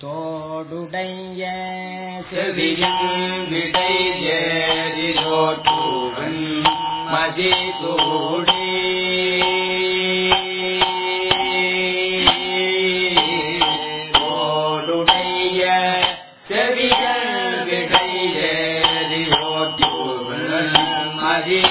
தோடுடைய செவியன் விடை ஏறிலோட்டுவன் மதி தூடி ஓடுடைய செவியன் விடை ஏறிலோட்டுவன் மதி